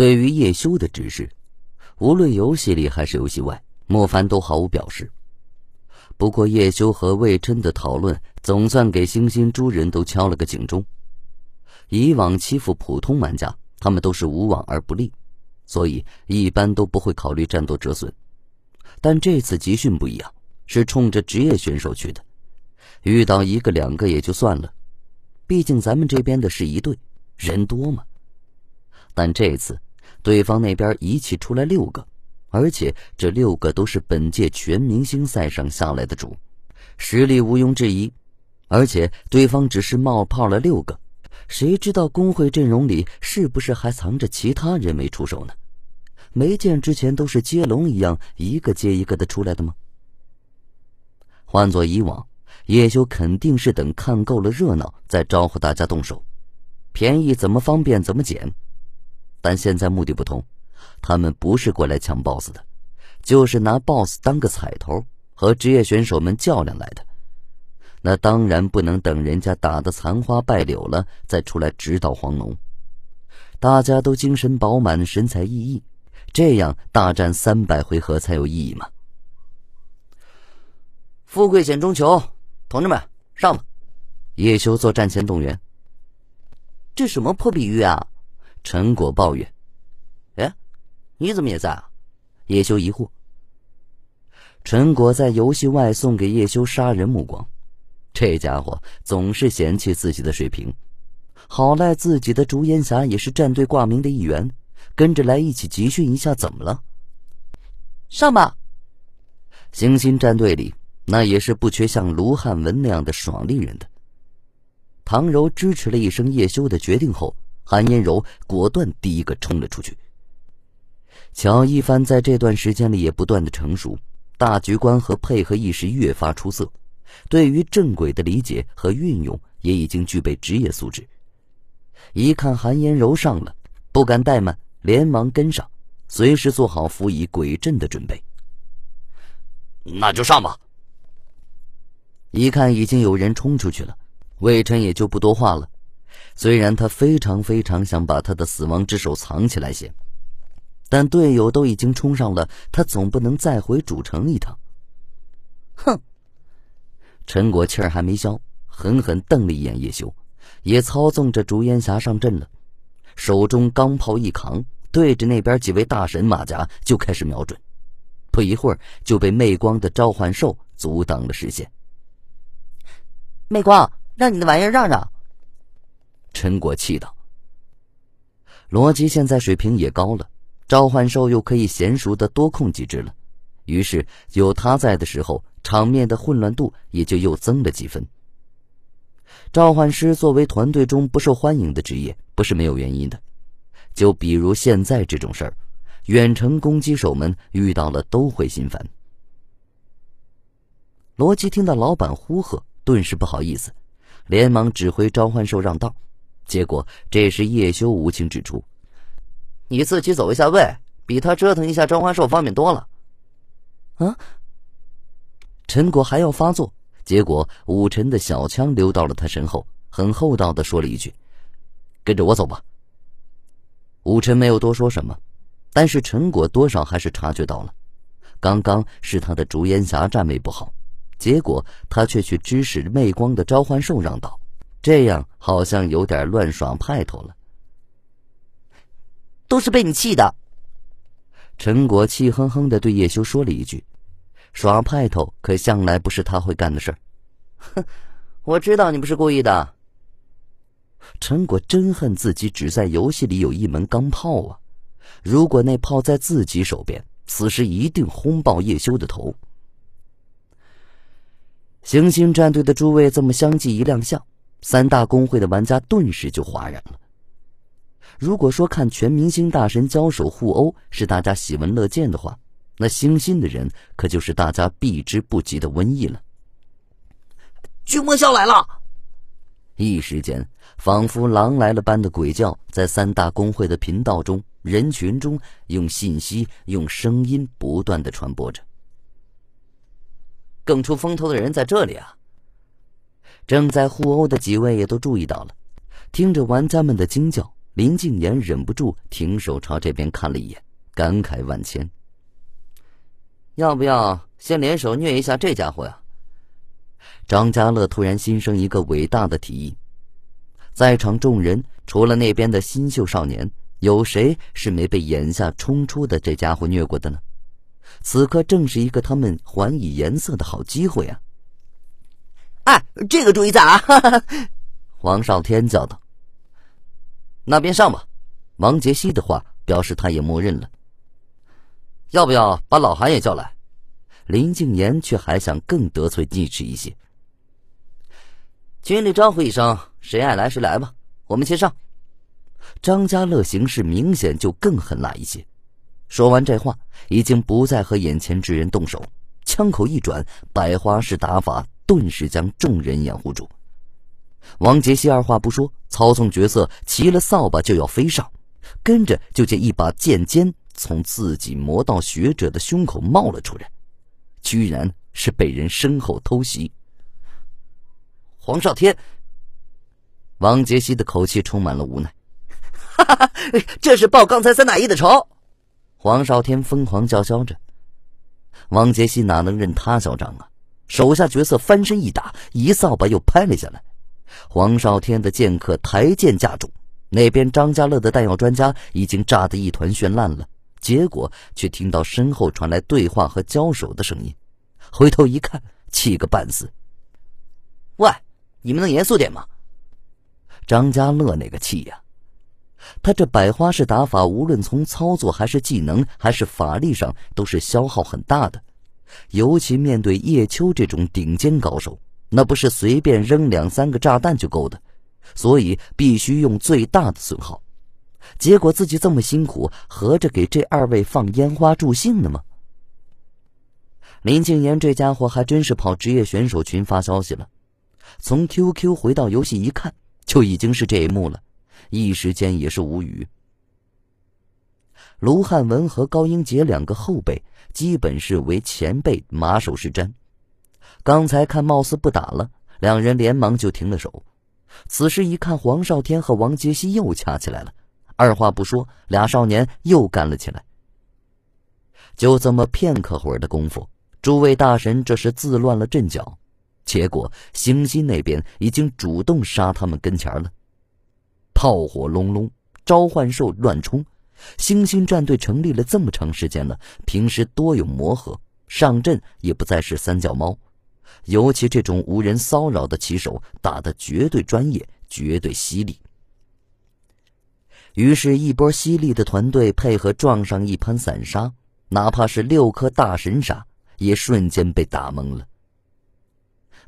对于叶修的指示，无论游戏里还是游戏外，莫凡都毫无表示。不过叶修和魏琛的讨论，总算给星星诸人都敲了个警钟。以往欺负普通玩家，他们都是无往而不利，所以一般都不会考虑战斗折损。但这次集训不一样，是冲着职业选手去的。遇到一个两个也就算了，毕竟咱们这边的是一队，人多嘛。但这次，对方那边一起出来六个，而且这六个都是本届全明星赛上下来的主，实力毋庸置疑。而且对方只是冒泡了六个。谁知道工会阵容里是不是还藏着其他人没出手呢？没见之前都是接龙一样，一个接一个的出来的吗？换做以往，叶修肯定是等看够了热闹再招呼大家动手，便宜怎么方便怎么捡。但现在目的不同，他们不是过来抢 BOSS 的，就是拿 BOSS 当个彩头，和职业选手们较量来的。那当然不能等人家打得残花败柳了再出来指导黄龙。大家都精神饱满、神采奕奕，这样大战三百回合才有意义嘛！富贵险中求，同志们上吧！叶修做战前动员。这什么破比喻啊？陈果抱怨。哎，你怎么也在啊？叶修疑惑。陈果在游戏外送给叶修杀人目光。这家伙总是嫌弃自己的水平，好赖自己的竹烟侠也是战队挂名的一员，跟着来一起集训一下，怎么了？上吧！星星战队里那也是不缺像卢汉文那样的爽利人的。唐柔支持了一声叶修的决定后，韩嫣柔果断第一个冲了出去。乔一帆在这段时间里也不断的成熟，大局观和配合意识越发出色。对于正轨的理解和运用也已经具备职业素质。一看韩嫣柔上了，不敢怠慢，连忙跟上，随时做好辅以鬼阵的准备。那就上吧。一看已经有人冲出去了，魏晨也就不多话了。虽然他非常非常想把他的死亡之手藏起来些，但队友都已经冲上了，他总不能再回主城一趟。哼！陈果气儿还没消，狠狠瞪了一眼叶修，也操纵着竹烟侠上阵了，手中钢炮一扛，对着那边几位大神马甲就开始瞄准。不一会儿就被媚光的召唤兽阻挡了视线。媚光，让你的玩意儿让让！陈果气道。罗辑现在水平也高了，召唤兽又可以娴熟的多控几只了，于是有他在的时候。场面的混乱度也就又增了几分。召唤师作为团队中不受欢迎的职业，不是没有原因的。就比如现在这种事，远程攻击手们遇到了都会心烦。罗辑听到老板呼喝，顿时不好意思，连忙指挥召唤兽让道。结果这时叶修无情指出：“你自己走一下位，比他折腾一下召唤兽方便多了。”啊？陈果还要发作，结果武臣的小枪溜到了他身后，很厚道的说了一句：“跟着我走吧。”武臣没有多说什么，但是陈果多少还是察觉到了，刚刚是他的竹烟侠站位不好，结果他却去指使媚光的召唤兽让道，这样好像有点乱耍派头了。都是被你气的。陈果气哼哼的对叶修说了一句。耍派头可向来不是他会干的事，哼！我知道你不是故意的。陈果真恨自己只在游戏里有一门钢炮啊！如果那炮在自己手边，此时一定轰爆叶修的头。行星战队的诸位这么相继一亮相，三大公会的玩家顿时就哗然了。如果说看全明星大神交手互殴是大家喜闻乐见的话，那兴欣的人可就是大家避之不及的瘟疫了。君莫笑来了，一时间仿佛狼来了般的鬼叫，在三大公会的频道中、人群中，用信息、用声音不断的传播着。更出风头的人在这里啊！正在互殴的几位也都注意到了，听着玩家们的惊叫，林静言忍不住停手朝这边看了一眼，感慨万千。要不要先联手虐一下这家伙呀？张家乐突然心生一个伟大的提议。在场众人除了那边的新秀少年，有谁是没被眼下冲出的这家伙虐过的呢？此刻正是一个他们还以颜色的好机会啊！哎，这个主意咋？黄少天叫道：“那边上吧。”王杰希的话表示他也默认了。要不要把老韩也叫来？林静言却还想更得寸进尺一些。群里招呼一声，谁爱来谁来吧，我们先上。张家乐行事明显就更狠辣一些。说完这话，已经不再和眼前之人动手，枪口一转，百花式打法顿时将众人掩护住。王杰希二话不说，操纵角色骑了扫把就要飞上，跟着就见一把剑尖从自己魔道学者的胸口冒了出来，居然是被人身后偷袭。黄少天，王杰希的口气充满了无奈。哈哈，这是报刚才三打一的仇。黄少天疯狂叫嚣着，王杰希哪能任他嚣张啊？手下角色翻身一打，一扫把又拍了下来。黄少天的剑客抬剑架住，那边张家乐的弹药专家已经炸得一团绚烂了。结果却听到身后传来对话和交手的声音，回头一看，气个半死。喂，你们能严肃点吗？张家乐那个气呀！他这百花式打法，无论从操作还是技能还是法力上，都是消耗很大的。尤其面对叶秋这种顶尖高手，那不是随便扔两三个炸弹就够的，所以必须用最大的损耗。结果自己这么辛苦，合着给这二位放烟花助兴呢吗？林静言这家伙还真是跑职业选手群发消息了，从 QQ 回到游戏一看，就已经是这一幕了。一时间也是无语。卢汉文和高英杰两个后辈基本是为前辈马首是瞻，刚才看貌似不打了，两人连忙就停了手。此时一看黄少天和王杰希又掐起来了，二话不说，俩少年又干了起来。就这么片刻会儿的功夫，诸位大神这是自乱了阵脚，结果星星那边已经主动杀他们跟前了。炮火隆隆，召唤兽乱冲。星星战队成立了这么长时间了，平时多有磨合，上阵也不再是三脚猫。尤其这种无人骚扰的棋手，打得绝对专业，绝对犀利。于是，一波犀利的团队配合撞上一盘散沙，哪怕是六颗大神沙，也瞬间被打懵了。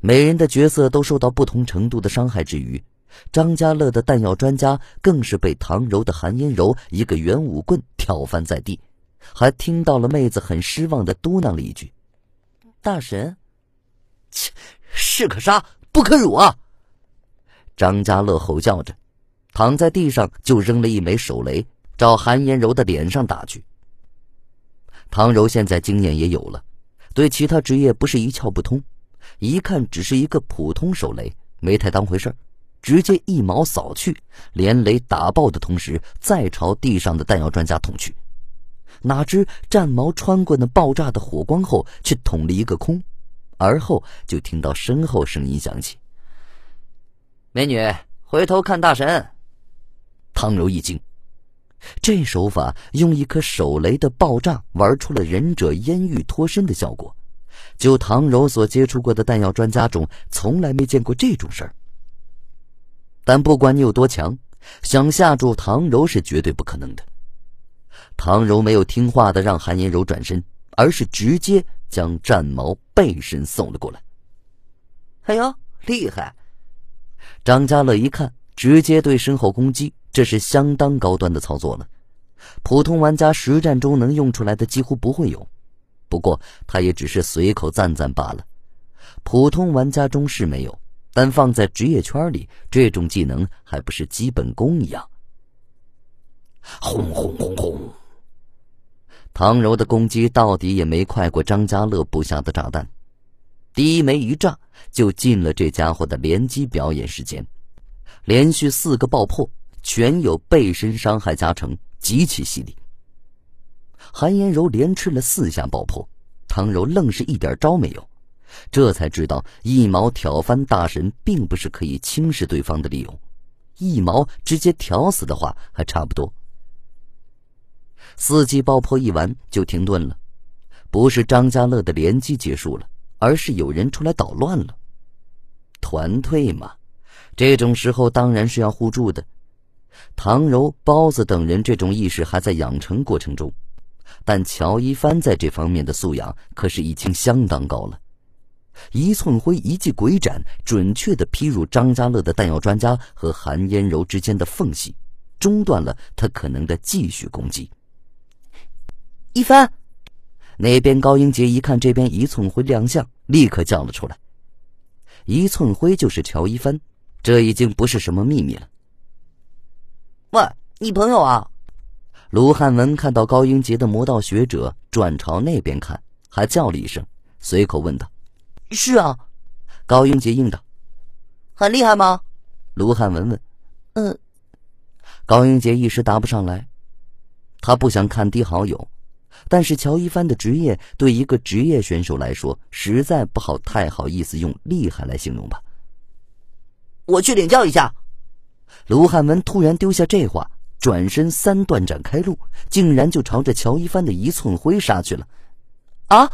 每人的角色都受到不同程度的伤害之余。张家乐的弹药专家更是被唐柔的韩烟柔一个圆舞棍挑翻在地，还听到了妹子很失望的嘟囔了一句：“大神，切，士可杀不可辱啊！”张家乐吼叫着，躺在地上就扔了一枚手雷，照韩烟柔的脸上打去。唐柔现在经验也有了，对其他职业不是一窍不通，一看只是一个普通手雷，没太当回事儿。直接一矛扫去，连雷打爆的同时，再朝地上的弹药专家捅去。哪知战矛穿过那爆炸的火光后，却捅了一个空，而后就听到身后声音响起：“美女，回头看大神。”汤柔一惊，这手法用一颗手雷的爆炸玩出了忍者烟狱脱身的效果，就唐柔所接触过的弹药专家中，从来没见过这种事儿。但不管你有多强，想吓住唐柔是绝对不可能的。唐柔没有听话的让韩延柔转身，而是直接将战矛背身送了过来。哎呦，厉害！张家乐一看，直接对身后攻击，这是相当高端的操作了。普通玩家实战中能用出来的几乎不会有，不过他也只是随口赞赞罢了。普通玩家中是没有。但放在职业圈里，这种技能还不是基本功一样。轰轰轰轰！唐柔的攻击到底也没快过张家乐布下的炸弹，第一枚一炸就进了这家伙的连击表演时间，连续四个爆破，全有背身伤害加成，极其犀利。韩延柔连吃了四下爆破，唐柔愣是一点招没有，这才知道一毛挑翻大神并不是可以轻视对方的理由，一毛直接挑死的话还差不多。四记爆破一完就停顿了，不是张家乐的连击结束了，而是有人出来捣乱了。团退嘛，这种时候当然是要互助的。唐柔、包子等人这种意识还在养成过程中，但乔一帆在这方面的素养可是已经相当高了。一寸灰一记鬼斩，准确的劈入张家乐的弹药专家和韩嫣柔之间的缝隙，中断了他可能的继续攻击。一帆，那边高英杰一看这边一寸灰亮相，立刻叫了出来。一寸灰就是乔一帆，这已经不是什么秘密了。喂，你朋友啊？卢汉文看到高英杰的魔道学者转朝那边看，还叫了一声，随口问道：“是啊。”高英杰应道：“很厉害吗？”卢汉文问：“嗯。”高英杰一时答不上来，他不想看低好友。但是乔一帆的职业对一个职业选手来说，实在不好太好意思用厉害来形容吧。我去领教一下。卢汉文突然丢下这话，转身三段展开路，竟然就朝着乔一帆的一寸灰杀去了。啊！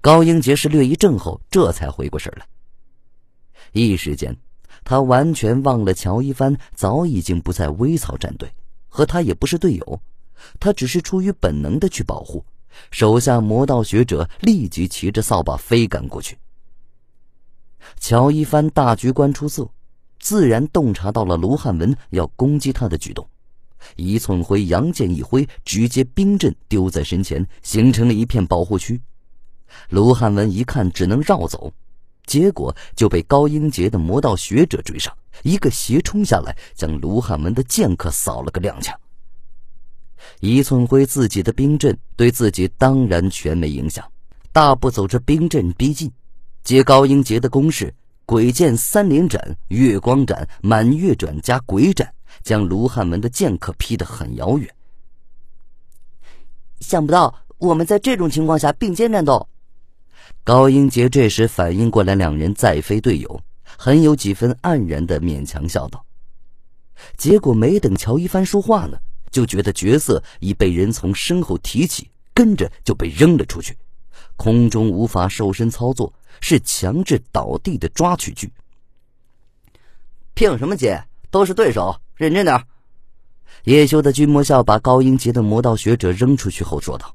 高英杰是略一怔后，这才回过神来。一时间，他完全忘了乔一帆早已经不在微草战队，和他也不是队友。他只是出于本能的去保护，手下魔道学者立即骑着扫把飞赶过去。乔一帆大局观出色，自然洞察到了卢汉文要攻击他的举动，一寸灰杨剑一挥，直接冰阵丢在身前，形成了一片保护区。卢汉文一看只能绕走，结果就被高英杰的魔道学者追上，一个斜冲下来，将卢汉文的剑客扫了个踉跄。一寸灰自己的冰阵对自己当然全没影响，大步走着冰阵逼近，接高英杰的攻势，鬼剑三连斩、月光斩、满月转加鬼斩，将卢汉文的剑客劈得很遥远。想不到我们在这种情况下并肩战斗。高英杰这时反应过来，两人再飞队友，很有几分黯然的勉强笑道。结果没等乔一帆说话呢。就觉得角色已被人从身后提起，跟着就被扔了出去，空中无法瘦身操作，是强制倒地的抓取剧。拼什么接？都是对手，认真点。叶修的君莫笑把高英杰的魔道学者扔出去后说道。